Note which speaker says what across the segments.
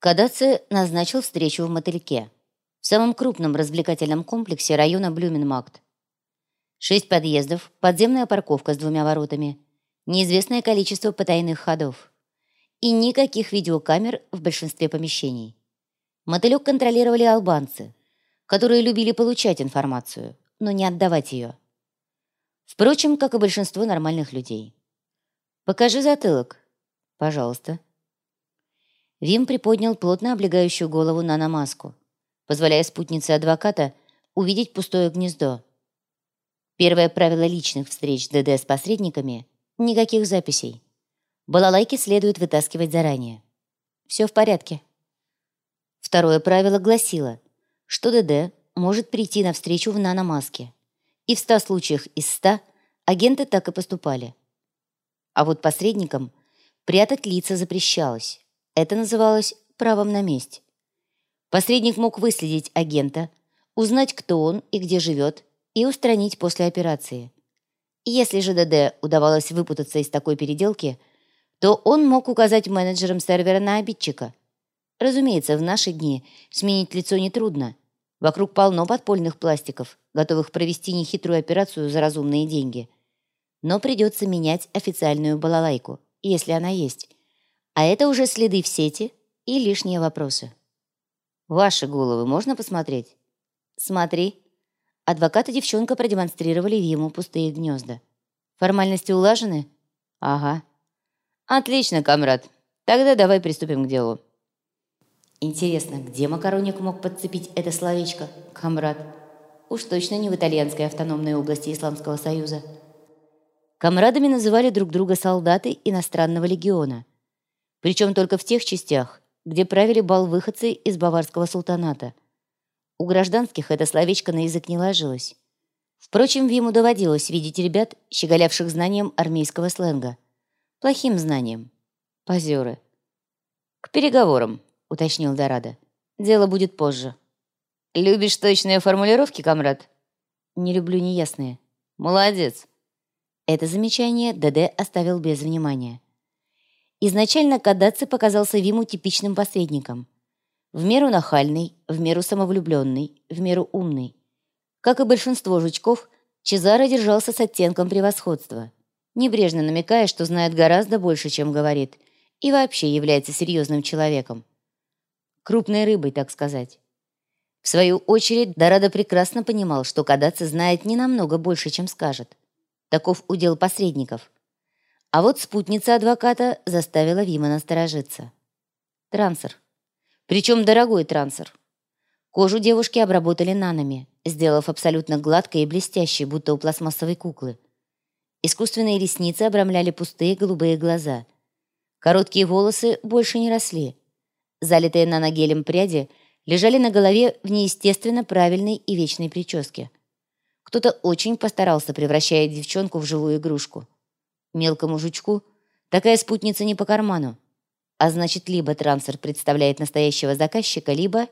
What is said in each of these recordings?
Speaker 1: Кадаци назначил встречу в мотыльке, в самом крупном развлекательном комплексе района Блюменмакт. Шесть подъездов, подземная парковка с двумя воротами, неизвестное количество потайных ходов и никаких видеокамер в большинстве помещений. Мотылек контролировали албанцы, которые любили получать информацию, но не отдавать ее. Впрочем, как и большинство нормальных людей. «Покажи затылок. Пожалуйста». Вим приподнял плотно облегающую голову наномаску, позволяя спутнице адвоката увидеть пустое гнездо. Первое правило личных встреч ДД с посредниками – никаких записей. Балалайки следует вытаскивать заранее. Все в порядке. Второе правило гласило, что ДД может прийти на встречу в наномаске – и в ста случаях из ста агенты так и поступали. А вот посредникам прятать лица запрещалось. Это называлось правом на месть. Посредник мог выследить агента, узнать, кто он и где живет, и устранить после операции. Если же ДД удавалось выпутаться из такой переделки, то он мог указать менеджерам сервера на обидчика. Разумеется, в наши дни сменить лицо нетрудно. Вокруг полно подпольных пластиков, готовых провести нехитрую операцию за разумные деньги. Но придется менять официальную балалайку, если она есть. А это уже следы в сети и лишние вопросы. «Ваши головы можно посмотреть?» «Смотри». Адвокат и девчонка продемонстрировали ему пустые гнезда. «Формальности улажены?» «Ага». «Отлично, комрад. Тогда давай приступим к делу». Интересно, где Макароник мог подцепить это словечко, комрад? Уж точно не в итальянской автономной области Исламского Союза. Комрадами называли друг друга солдаты иностранного легиона. Причем только в тех частях, где правили бал выходцы из баварского султаната. У гражданских это словечко на язык не ложилось. Впрочем, ему доводилось видеть ребят, щеголявших знанием армейского сленга. Плохим знанием. Позеры. К переговорам уточнил Дорадо. «Дело будет позже». «Любишь точные формулировки, комрад?» «Не люблю неясные». «Молодец». Это замечание ДД оставил без внимания. Изначально Кадаци показался Виму типичным посредником. В меру нахальный, в меру самовлюбленный, в меру умный. Как и большинство жучков, Чезаро держался с оттенком превосходства, небрежно намекая, что знает гораздо больше, чем говорит, и вообще является серьезным человеком крупной рыбой, так сказать. В свою очередь, Дорадо прекрасно понимал, что Кадаци знает не намного больше, чем скажет. Таков удел посредников. А вот спутница адвоката заставила Вима насторожиться. Трансер. Причем дорогой трансер. Кожу девушки обработали нанами, сделав абсолютно гладкой и блестящей, будто у пластмассовой куклы. Искусственные ресницы обрамляли пустые голубые глаза. Короткие волосы больше не росли, Залитые наногелем пряди лежали на голове в неестественно правильной и вечной прическе. Кто-то очень постарался, превращая девчонку в живую игрушку. Мелкому жучку такая спутница не по карману. А значит, либо трансфер представляет настоящего заказчика, либо...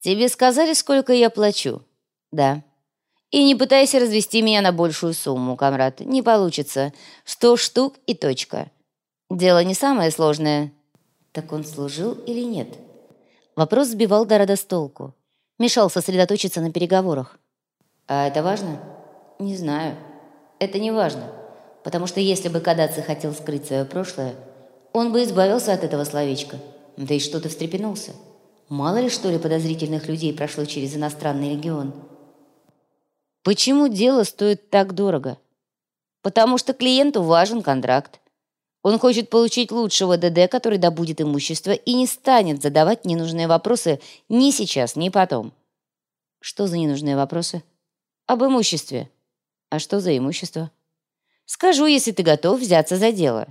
Speaker 1: «Тебе сказали, сколько я плачу?» «Да». «И не пытайся развести меня на большую сумму, комрад. Не получится. Сто штук и точка. Дело не самое сложное. Так он служил или нет? Вопрос сбивал Дорода с толку. Мешал сосредоточиться на переговорах. «А это важно?» «Не знаю. Это не важно. Потому что если бы Кадаци хотел скрыть свое прошлое, он бы избавился от этого словечка. Да и что-то встрепенулся. Мало ли, что ли, подозрительных людей прошло через иностранный регион. Почему дело стоит так дорого? Потому что клиенту важен контракт. Он хочет получить лучшего ДД, который добудет имущество, и не станет задавать ненужные вопросы ни сейчас, ни потом. Что за ненужные вопросы? Об имуществе. А что за имущество? Скажу, если ты готов взяться за дело.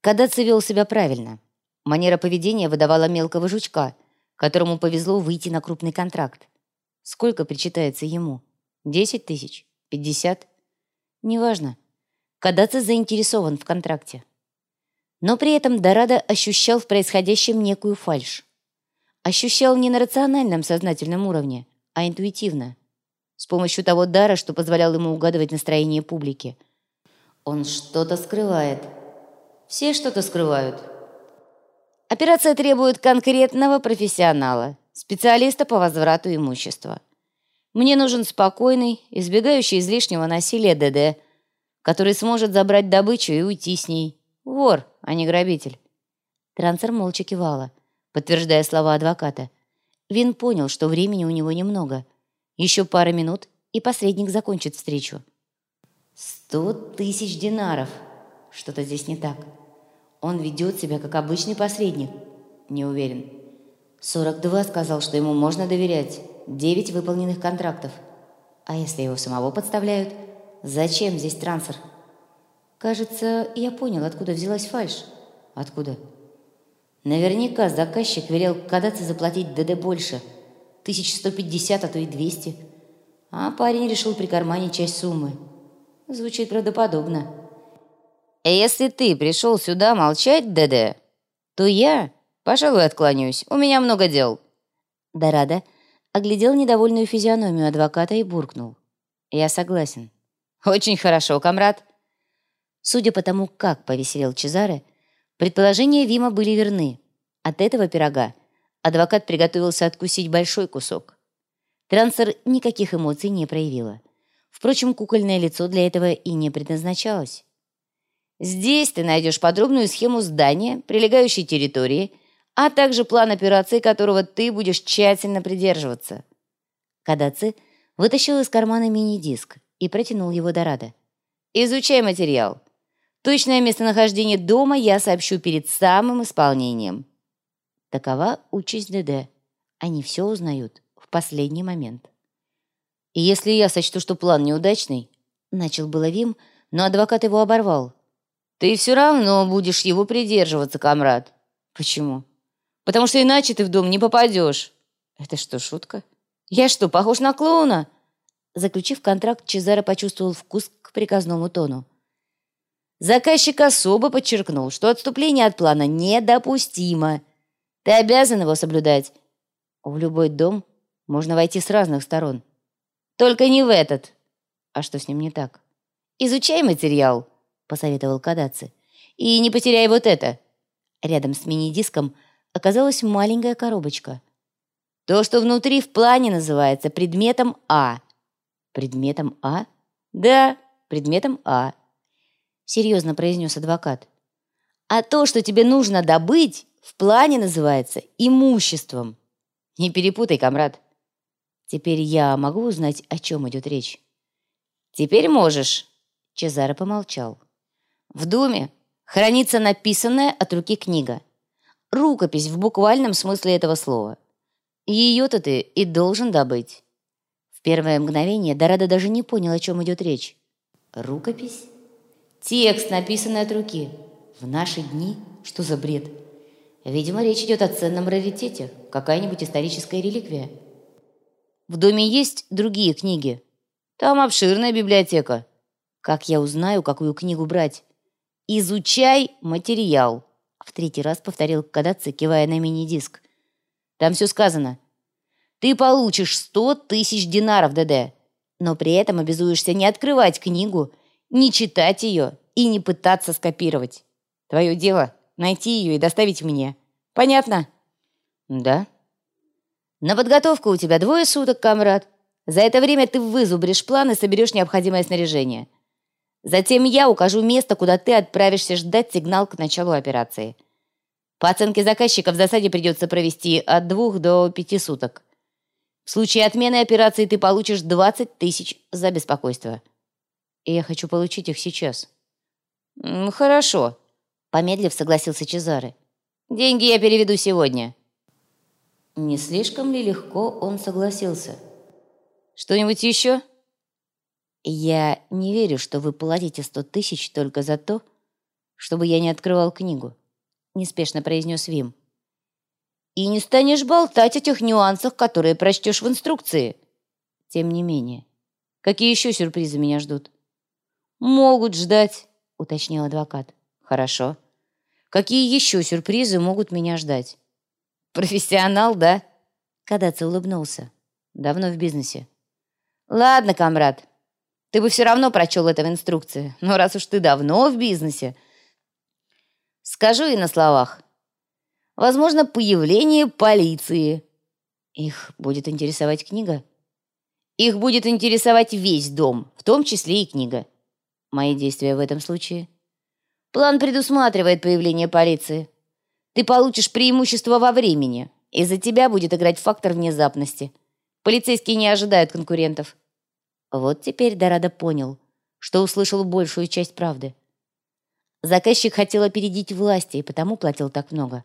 Speaker 1: Кадаци вел себя правильно. Манера поведения выдавала мелкого жучка, которому повезло выйти на крупный контракт. Сколько причитается ему? Десять тысяч? Пятьдесят? Неважно. Кадаци заинтересован в контракте. Но при этом Дорадо ощущал в происходящем некую фальшь. Ощущал не на рациональном сознательном уровне, а интуитивно. С помощью того дара, что позволял ему угадывать настроение публики. Он что-то скрывает. Все что-то скрывают. Операция требует конкретного профессионала, специалиста по возврату имущества. Мне нужен спокойный, избегающий излишнего насилия ДД, который сможет забрать добычу и уйти с ней. Вор, а не грабитель. Трансер молча кивала, подтверждая слова адвоката. Вин понял, что времени у него немного. Еще пара минут, и посредник закончит встречу. «Сто тысяч динаров!» Что-то здесь не так. Он ведет себя как обычный посредник. Не уверен. 42 сказал, что ему можно доверять. 9 выполненных контрактов. А если его самого подставляют? Зачем здесь трансфер? Кажется, я понял, откуда взялась фальшь. Откуда? Наверняка заказчик велел кадаться заплатить ДД больше. 1150, а то и 200. А парень решил прикарманить часть суммы. Звучит правдоподобно. «Если ты пришел сюда молчать, ДД, то я, пожалуй, отклонюсь. У меня много дел». Дорада оглядел недовольную физиономию адвоката и буркнул. «Я согласен». «Очень хорошо, комрад». Судя по тому, как повеселел Чезаре, предположения Вима были верны. От этого пирога адвокат приготовился откусить большой кусок. Трансер никаких эмоций не проявила. Впрочем, кукольное лицо для этого и не предназначалось. Здесь ты найдешь подробную схему здания, прилегающей территории, а также план операции, которого ты будешь тщательно придерживаться». Кадаци вытащил из кармана мини-диск и протянул его Дорадо. «Изучай материал. Точное местонахождение дома я сообщу перед самым исполнением». Такова участь ДД. Они все узнают в последний момент. «И если я сочту, что план неудачный...» Начал было Вим, но адвокат его оборвал. Ты все равно будешь его придерживаться, комрад. Почему? Потому что иначе ты в дом не попадешь. Это что, шутка? Я что, похож на клоуна? Заключив контракт, Чезаро почувствовал вкус к приказному тону. Заказчик особо подчеркнул, что отступление от плана недопустимо. Ты обязан его соблюдать. В любой дом можно войти с разных сторон. Только не в этот. А что с ним не так? Изучай материал посоветовал Кадаци. «И не потеряй вот это!» Рядом с мини-диском оказалась маленькая коробочка. «То, что внутри в плане называется предметом А». «Предметом А?» «Да, предметом А», — серьезно произнес адвокат. «А то, что тебе нужно добыть, в плане называется имуществом. Не перепутай, комрад. Теперь я могу узнать, о чем идет речь?» «Теперь можешь», — Чезаро помолчал. В доме хранится написанная от руки книга. Рукопись в буквальном смысле этого слова. Ее-то ты и должен добыть. В первое мгновение Дорадо даже не понял, о чем идет речь. Рукопись? Текст, написанный от руки. В наши дни? Что за бред? Видимо, речь идет о ценном раритете. Какая-нибудь историческая реликвия. В доме есть другие книги. Там обширная библиотека. Как я узнаю, какую книгу брать? «Изучай материал», — в третий раз повторил Кадаци, кивая на мини-диск. «Там все сказано. Ты получишь сто тысяч динаров, ДД, но при этом обязуешься не открывать книгу, не читать ее и не пытаться скопировать. Твое дело — найти ее и доставить мне. Понятно?» «Да». «На подготовку у тебя двое суток, комрад. За это время ты вызубришь план и соберешь необходимое снаряжение. Затем я укажу место, куда ты отправишься ждать сигнал к началу операции. По оценке заказчика в засаде придется провести от двух до пяти суток. В случае отмены операции ты получишь 20 тысяч за беспокойство. И я хочу получить их сейчас. «Хорошо», — помедлив согласился Чезаре. «Деньги я переведу сегодня». Не слишком ли легко он согласился? «Что-нибудь еще?» «Я не верю, что вы платите сто тысяч только за то, чтобы я не открывал книгу», — неспешно произнес Вим. «И не станешь болтать о тех нюансах, которые прочтешь в инструкции». «Тем не менее, какие еще сюрпризы меня ждут?» «Могут ждать», — уточнил адвокат. «Хорошо. Какие еще сюрпризы могут меня ждать?» «Профессионал, да?» Кадаци улыбнулся. «Давно в бизнесе». «Ладно, комрад, ты бы все равно прочел это в инструкции. Но раз уж ты давно в бизнесе... Скажу и на словах. Возможно, появление полиции. Их будет интересовать книга? Их будет интересовать весь дом, в том числе и книга. Мои действия в этом случае? План предусматривает появление полиции. Ты получишь преимущество во времени, и за тебя будет играть фактор внезапности. Полицейские не ожидают конкурентов. Вот теперь Дорадо понял, что услышал большую часть правды. Заказчик хотел опередить власти, и потому платил так много.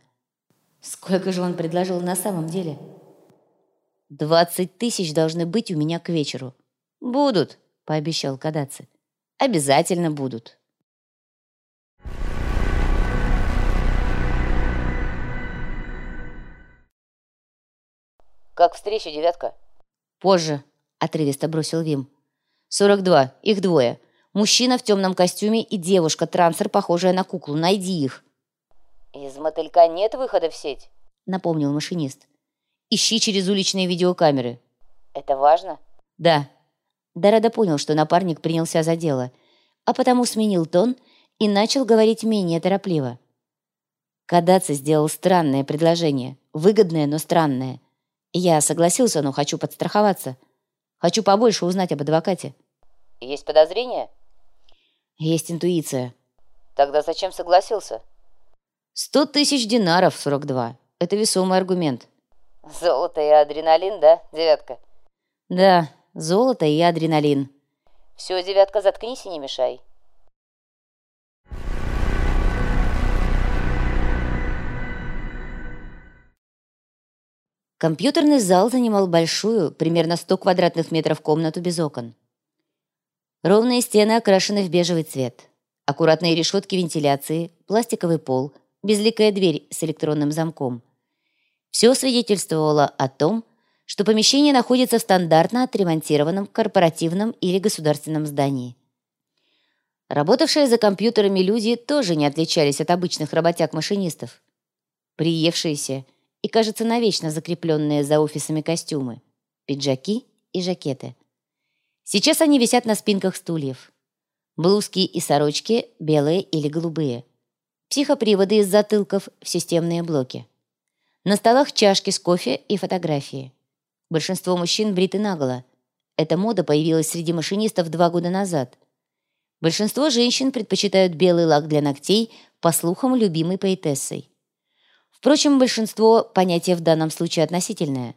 Speaker 1: Сколько же он предложил на самом деле? «Двадцать тысяч должны быть у меня к вечеру». «Будут», — пообещал Кадаци. «Обязательно будут».
Speaker 2: «Как встреча, девятка?»
Speaker 1: «Позже», — отрывисто бросил Вим. «Сорок два. Их двое. Мужчина в темном костюме и девушка-трансер, похожая на куклу. Найди их».
Speaker 2: «Из мотылька нет выхода в сеть?»
Speaker 1: — напомнил машинист. «Ищи через уличные видеокамеры».
Speaker 2: «Это важно?»
Speaker 1: «Да». Дорадо понял, что напарник принялся за дело, а потому сменил тон и начал говорить менее торопливо. Кадаци сделал странное предложение, выгодное, но странное. Я согласился, но хочу подстраховаться. Хочу побольше узнать об адвокате.
Speaker 2: «Есть подозрения?»
Speaker 1: «Есть интуиция».
Speaker 2: «Тогда зачем согласился?»
Speaker 1: «Сто тысяч динаров, 42. Это весомый аргумент».
Speaker 2: «Золото и адреналин, да, девятка?»
Speaker 1: «Да, золото и адреналин».
Speaker 2: «Все, девятка, заткнись и не мешай».
Speaker 1: Компьютерный зал занимал большую, примерно 100 квадратных метров комнату без окон. Ровные стены окрашены в бежевый цвет. Аккуратные решетки вентиляции, пластиковый пол, безликая дверь с электронным замком. Все свидетельствовало о том, что помещение находится в стандартно отремонтированном корпоративном или государственном здании. Работавшие за компьютерами люди тоже не отличались от обычных работяг-машинистов. Приевшиеся – и, кажется, навечно закрепленные за офисами костюмы, пиджаки и жакеты. Сейчас они висят на спинках стульев. Блузки и сорочки белые или голубые. Психоприводы из затылков в системные блоки. На столах чашки с кофе и фотографии. Большинство мужчин бриты наголо. Эта мода появилась среди машинистов два года назад. Большинство женщин предпочитают белый лак для ногтей, по слухам, любимой поэтессой. Впрочем, большинство понятия в данном случае относительное.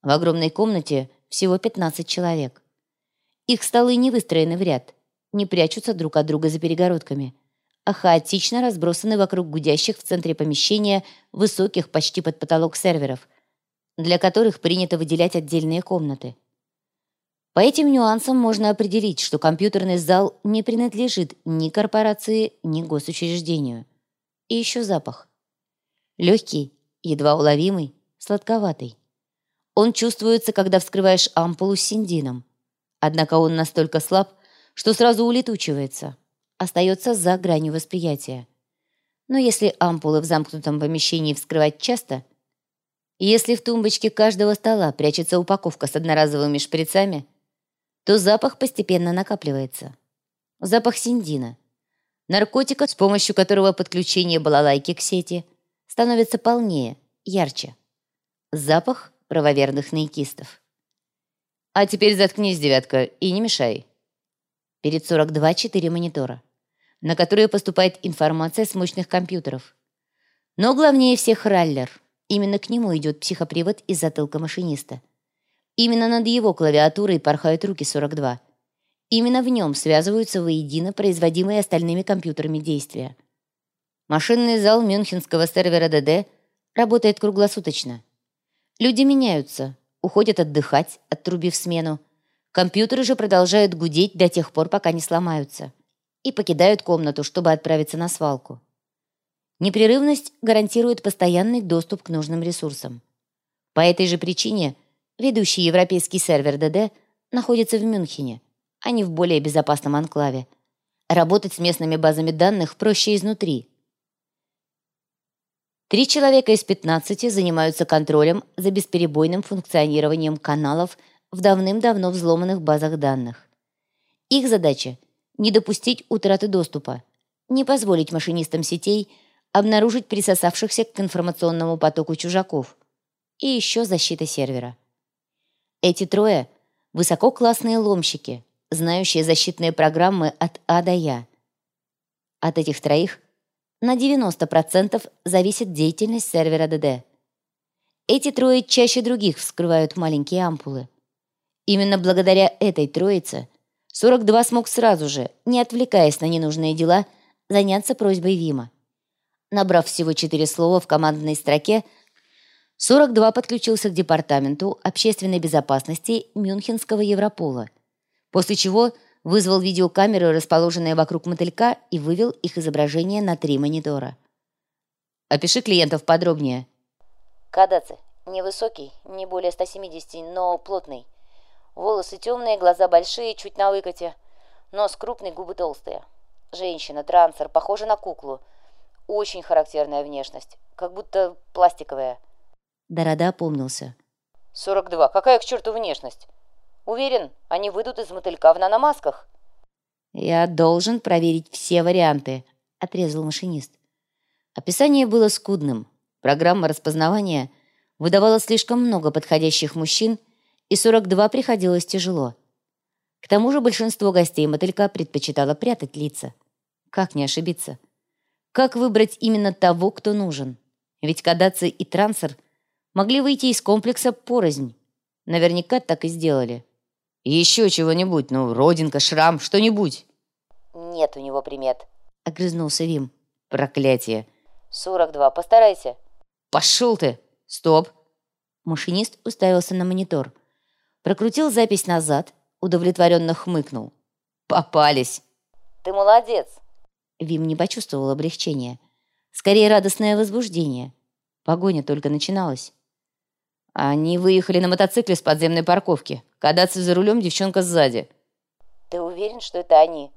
Speaker 1: В огромной комнате всего 15 человек. Их столы не выстроены в ряд, не прячутся друг от друга за перегородками, а хаотично разбросаны вокруг гудящих в центре помещения высоких почти под потолок серверов, для которых принято выделять отдельные комнаты. По этим нюансам можно определить, что компьютерный зал не принадлежит ни корпорации, ни госучреждению. И еще запах. Легкий, едва уловимый, сладковатый. Он чувствуется, когда вскрываешь ампулу с синдином. Однако он настолько слаб, что сразу улетучивается, остается за гранью восприятия. Но если ампулы в замкнутом помещении вскрывать часто, если в тумбочке каждого стола прячется упаковка с одноразовыми шприцами, то запах постепенно накапливается. Запах синдина. Наркотика, с помощью которого подключение балалайки к сети – становится полнее, ярче. Запах правоверных наикистов. А теперь заткнись, девятка, и не мешай. Перед 42 четыре монитора, на которые поступает информация с мощных компьютеров. Но главнее всех раллер. Именно к нему идет психопривод из затылка машиниста. Именно над его клавиатурой порхают руки 42. Именно в нем связываются воедино производимые остальными компьютерами действия – Машинный зал мюнхенского сервера ДД работает круглосуточно. Люди меняются, уходят отдыхать, отрубив смену. Компьютеры же продолжают гудеть до тех пор, пока не сломаются. И покидают комнату, чтобы отправиться на свалку. Непрерывность гарантирует постоянный доступ к нужным ресурсам. По этой же причине ведущий европейский сервер ДД находится в Мюнхене, а не в более безопасном анклаве. Работать с местными базами данных проще изнутри – Три человека из 15 занимаются контролем за бесперебойным функционированием каналов в давным-давно взломанных базах данных. Их задача – не допустить утраты доступа, не позволить машинистам сетей обнаружить присосавшихся к информационному потоку чужаков. И еще защита сервера. Эти трое — высококлассные ломщики, знающие защитные программы от А до Я. От этих троих на 90% зависит деятельность сервера ДД. Эти трое чаще других вскрывают маленькие ампулы. Именно благодаря этой троице 42 смог сразу же, не отвлекаясь на ненужные дела, заняться просьбой Вима. Набрав всего четыре слова в командной строке, 42 подключился к Департаменту общественной безопасности Мюнхенского Европола, после чего вызвал видеокамеры, расположенные вокруг мотылька, и вывел их изображение на три монитора. «Опиши клиентов подробнее».
Speaker 2: Кадаци. Невысокий, не более 170, но плотный. Волосы темные, глаза большие, чуть на выкате. Нос крупный, губы толстые. Женщина, трансер, похожа на куклу. Очень характерная внешность, как будто пластиковая.
Speaker 1: Дорода опомнился.
Speaker 2: 42. Какая к черту внешность? Уверен, они выйдут из мотылька в наномасках.
Speaker 1: «Я должен проверить все варианты», — отрезал машинист. Описание было скудным. Программа распознавания выдавала слишком много подходящих мужчин, и 42 приходилось тяжело. К тому же большинство гостей мотылька предпочитало прятать лица. Как не ошибиться? Как выбрать именно того, кто нужен? Ведь Кадаци и Трансер могли выйти из комплекса порознь. Наверняка так и сделали. «Еще чего-нибудь, ну, родинка, шрам, что-нибудь».
Speaker 2: Нет у него примет.
Speaker 1: Огрызнулся Вим. Проклятие.
Speaker 2: 42. Постарайся.
Speaker 1: Пошел ты! Стоп! Машинист уставился на монитор. Прокрутил запись назад, удовлетворенно хмыкнул. Попались!
Speaker 2: Ты молодец.
Speaker 1: Вим не почувствовал облегчения. Скорее, радостное возбуждение. Погоня только начиналась. Они выехали на мотоцикле с подземной парковки. Кадаться за рулем, девчонка сзади.
Speaker 2: Ты уверен, что это они?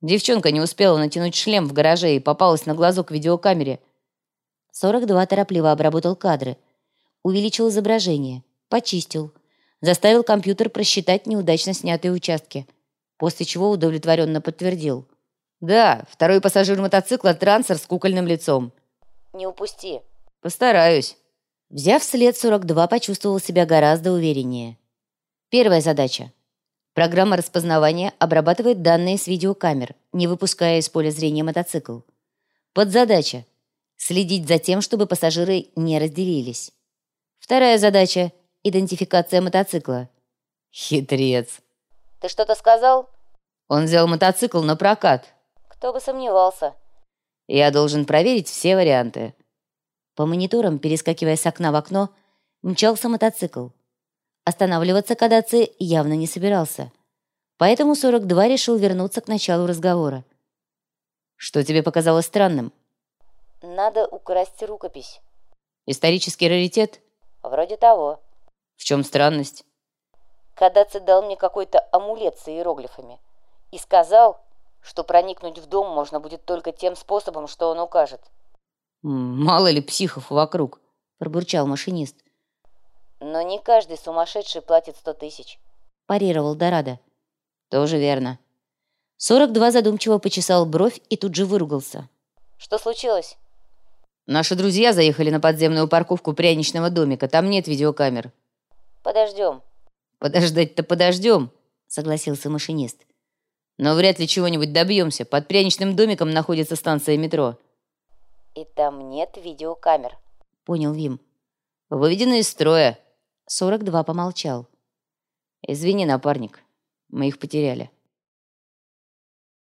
Speaker 1: Девчонка не успела натянуть шлем в гараже и попалась на глазок видеокамере. 42 торопливо обработал кадры. Увеличил изображение. Почистил. Заставил компьютер просчитать неудачно снятые участки. После чего удовлетворенно подтвердил. «Да, второй пассажир мотоцикла — трансер с кукольным лицом».
Speaker 2: Не упусти.
Speaker 1: «Постараюсь». Взяв след, 42 почувствовал себя гораздо увереннее. Первая задача. Программа распознавания обрабатывает данные с видеокамер, не выпуская из поля зрения мотоцикл. Подзадача. Следить за тем, чтобы пассажиры не разделились. Вторая задача – идентификация мотоцикла. Хитрец.
Speaker 2: Ты что-то сказал?
Speaker 1: Он взял мотоцикл на прокат.
Speaker 2: Кто бы сомневался.
Speaker 1: Я должен проверить все варианты. По мониторам, перескакивая с окна в окно, мчался мотоцикл. Останавливаться Кадаци явно не собирался. Поэтому 42 решил вернуться к началу разговора. «Что тебе показалось странным?»
Speaker 2: Надо украсть рукопись.
Speaker 1: «Исторический раритет?»
Speaker 2: Вроде того.
Speaker 1: «В чем странность?»
Speaker 2: Кадаци дал мне какой-то амулет с иероглифами и сказал, что проникнуть в дом можно будет только тем способом, что он укажет.
Speaker 1: «Мало ли психов вокруг», — пробурчал машинист.
Speaker 2: Но не каждый сумасшедший платит сто тысяч.
Speaker 1: Парировал Дорадо. Тоже верно. 42 задумчиво почесал бровь и тут же выругался.
Speaker 2: Что случилось?
Speaker 1: Наши друзья заехали на подземную парковку пряничного домика. Там нет видеокамер.
Speaker 2: Подождем.
Speaker 1: Подождать-то подождем, согласился машинист. Но вряд ли чего-нибудь добьемся. Под пряничным домиком находится станция метро.
Speaker 2: И там нет видеокамер.
Speaker 1: Понял Вим. Выведены из строя. 42 помолчал. «Извини, напарник, мы их потеряли».